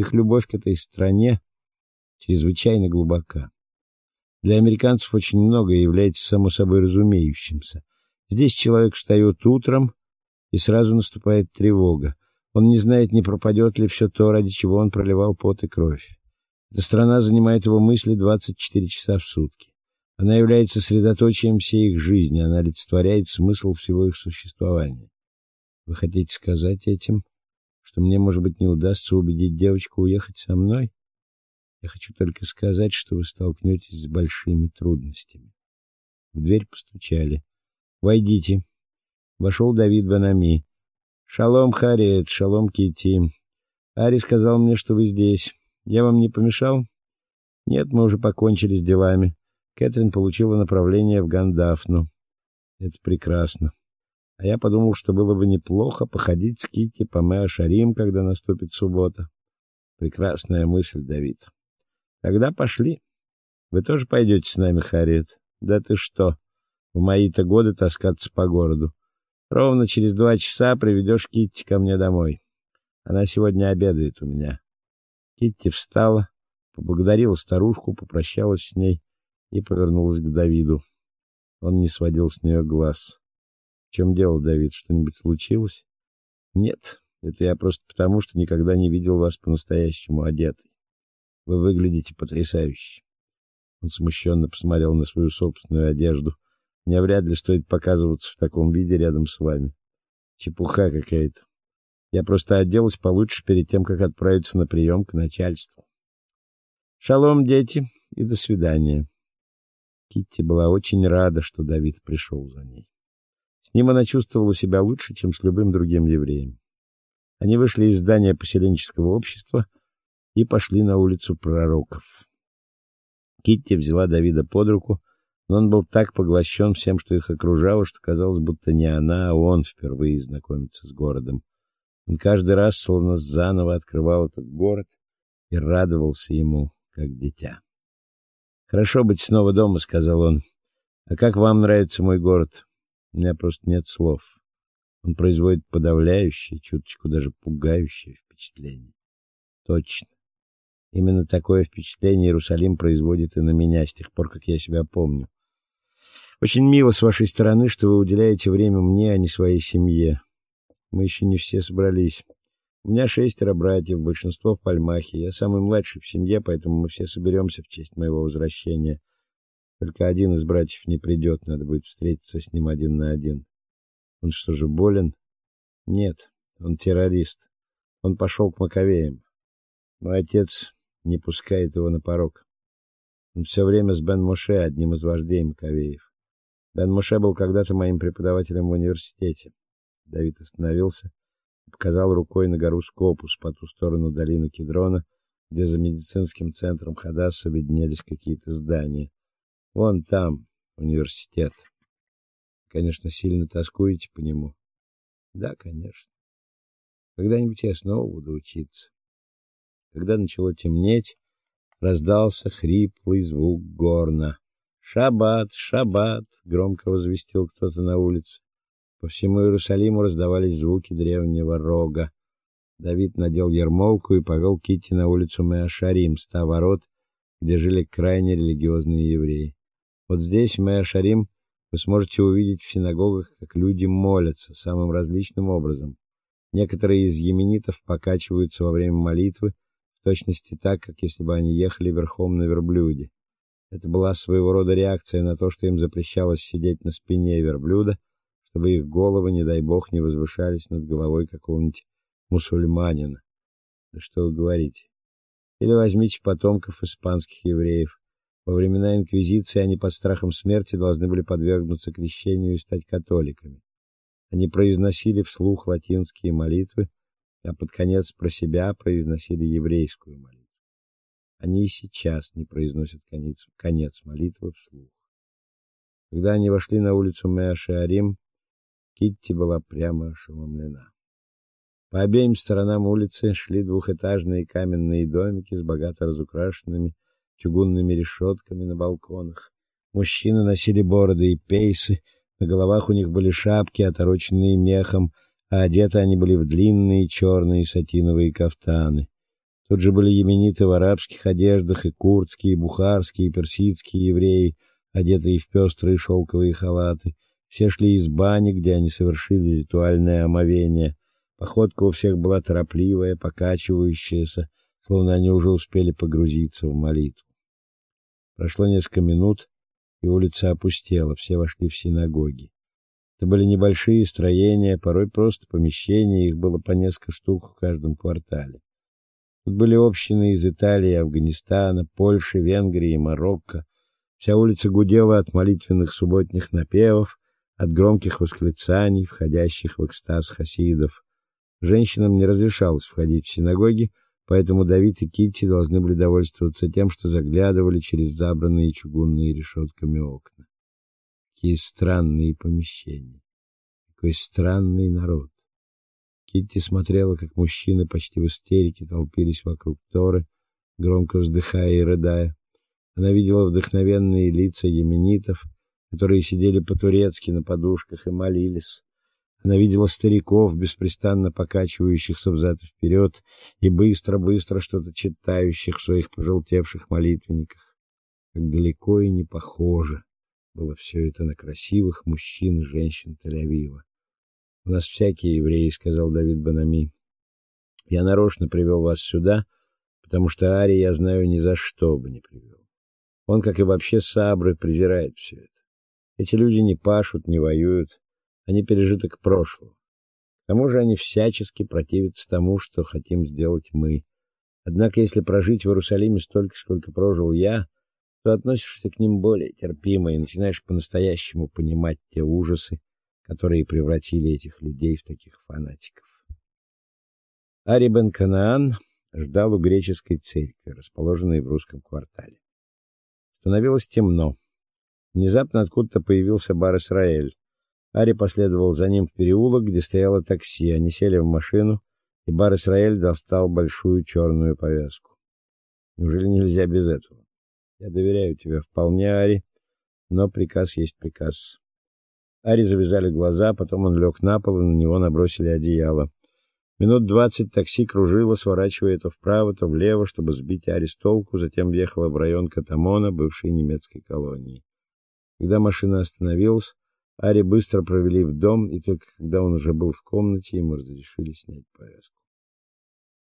Их любовь к этой стране чрезвычайно глубока. Для американцев очень многое является само собой разумеющимся. Здесь человек встает утром, и сразу наступает тревога. Он не знает, не пропадет ли все то, ради чего он проливал пот и кровь. Эта страна занимает его мысли 24 часа в сутки. Она является средоточием всей их жизни, она олицетворяет смысл всего их существования. Вы хотите сказать этим, что мне, может быть, не удастся убедить девочку уехать со мной? Я хочу только сказать, что вы столкнетесь с большими трудностями. В дверь постучали. Войдите. Вошел Давид Банами. Шалом, Харриет, шалом, Кити. Ари сказал мне, что вы здесь. Я вам не помешал? Нет, мы уже покончили с делами. Кэтрин получила направление в Гандафну. Это прекрасно. А я подумал, что было бы неплохо походить с Кити по Мэа-Шарим, когда наступит суббота. Прекрасная мысль, Давид. Тогда пошли. Вы тоже пойдете с нами, Харриет? Да ты что? В мои-то годы таскаться по городу. Ровно через два часа приведешь Китти ко мне домой. Она сегодня обедает у меня. Китти встала, поблагодарила старушку, попрощалась с ней и повернулась к Давиду. Он не сводил с нее глаз. Чем дело, Давид? Что-нибудь случилось? Нет, это я просто потому, что никогда не видел вас по-настоящему одетой. Вы выглядите потрясающе. Он смущенно посмотрел на свою собственную одежду. Мне вряд ли стоит показываться в таком виде рядом с вами. Чепуха какая-то. Я просто оделась получше перед тем, как отправиться на прием к начальству. Шалом, дети, и до свидания. Китти была очень рада, что Давид пришел за ней. С ним она чувствовала себя лучше, чем с любым другим евреем. Они вышли из здания поселенческого общества и пошли на улицу Пророков. Китти взяла Давида под руку, но он был так поглощен всем, что их окружало, что казалось, будто не она, а он впервые знакомится с городом. Он каждый раз словно заново открывал этот город и радовался ему, как дитя. Хорошо быть снова дома, сказал он. А как вам нравится мой город? У меня просто нет слов. Он производит подавляющее, чуточку даже пугающее впечатление. Точно. Именно такое впечатление Иерусалим производит и на меня с тех пор, как я себя помню. Очень мило с вашей стороны, что вы уделяете время мне, а не своей семье. Мы еще не все собрались. У меня шестеро братьев, большинство в Пальмахе. Я самый младший в семье, поэтому мы все соберемся в честь моего возвращения. Только один из братьев не придет, надо будет встретиться с ним один на один. Он что же болен? Нет, он террорист. Он пошел к Маковеям. Мой отец не пускает его на порог. Он все время с Бен Моше, одним из вождей Маковеев. Бен Моше был когда-то моим преподавателем в университете. Давид остановился показал рукой на гору Скопус по ту сторону долины Кедрона, где за медицинским центром Хадаса виднелись какие-то здания. Вон там университет. Конечно, сильно тоскуете по нему. Да, конечно. Когда-нибудь я снова буду учиться. Когда начало темнеть, раздался хриплый звук горна. «Шаббат! Шаббат!» — громко возвестил кто-то на улице. По всему Иерусалиму раздавались звуки древнего рога. Давид надел ермолку и повел Кити на улицу Меашарим, ста ворот, где жили крайне религиозные евреи. Вот здесь, в Меашарим, вы сможете увидеть в синагогах, как люди молятся самым различным образом. Некоторые из йеменитов покачиваются во время молитвы, в точности так, как если бы они ехали верхом на верблюде. Это была своего рода реакция на то, что им запрещалось сидеть на спине верблюда, чтобы их головы, не дай бог, не возвышались над головой какого-нибудь мусульманина. Да что вы говорите? Или возьмите потомков испанских евреев. Во времена инквизиции они под страхом смерти должны были подвергнуться крещению и стать католиками. Они произносили вслух латинские молитвы, а под конец про себя произносили еврейскую молитву. Они и сейчас не произносят конец, конец молитвы вслух. Когда они вошли на улицу Меашиарим, Китти была прямо ошеломлена. По обеим сторонам улицы шли двухэтажные каменные домики с богато разукрашенными чугунными решетками на балконах. Мужчины носили бороды и пейсы, на головах у них были шапки, отороченные мехом, а одеты они были в длинные черные сатиновые кафтаны. Тут же были йемениты в арабских одеждах, и курдские, и бухарские, и персидские евреи, одетые в пестрые шелковые халаты. Все шли из бани, где они совершили ритуальное омовение. Походка у всех была торопливая, покачивающаяся, словно они уже успели погрузиться в молитву. Прошло несколько минут, и улица опустела, все вошли в синагоги. Это были небольшие строения, порой просто помещения, их было по несколько штук в каждом квартале. Тут были общины из Италии, Афганистана, Польши, Венгрии и Марокко. Вся улица гудела от молитвенных субботних напевов, от громких восклицаний, входящих в экстаз хасидов. Женщинам не разрешалось входить в синагоги, поэтому Давид и Китти должны были довольствоваться тем, что заглядывали через забранные чугунные решетками окна. Какие странные помещения. Какой странный народ. Китти смотрела, как мужчины почти в истерике толпились вокруг Торы, громко вздыхая и рыдая. Она видела вдохновенные лица йеменитов, которые сидели по-турецки на подушках и молились. Она видела стариков, беспрестанно покачивающихся взад и вперед и быстро-быстро что-то читающих в своих пожелтевших молитвенниках. Как далеко и не похоже было все это на красивых мужчин и женщин Тель-Авива. У нас всякие евреи, сказал Давид Банами. Я нарочно привел вас сюда, потому что Ари я знаю ни за что бы не привел. Он, как и вообще Сабры, презирает все это. Эти люди не пашут, не воюют, они пережиток прошлого. К тому же они всячески противятся тому, что хотим сделать мы. Однако, если прожить в Иерусалиме столько, сколько прожил я, то относишься к ним более терпимо и начинаешь по-настоящему понимать те ужасы, которые превратили этих людей в таких фанатиков. Ари бен Канаан ждал у греческой церкви, расположенной в русском квартале. Становилось темно. Внезапно откуда-то появился бар Исраэль. Ари последовал за ним в переулок, где стояло такси. Они сели в машину, и бар Исраэль достал большую черную повязку. Неужели нельзя без этого? Я доверяю тебе вполне, Ари, но приказ есть приказ. Ари завязали глаза, потом он лег на пол, и на него набросили одеяло. Минут двадцать такси кружило, сворачивая то вправо, то влево, чтобы сбить Ари с толку, затем въехало в район Катамона, бывшей немецкой колонии. Когда машина остановилась, Ари быстро провели в дом, и только когда он уже был в комнате, ему разрешили снять повязку.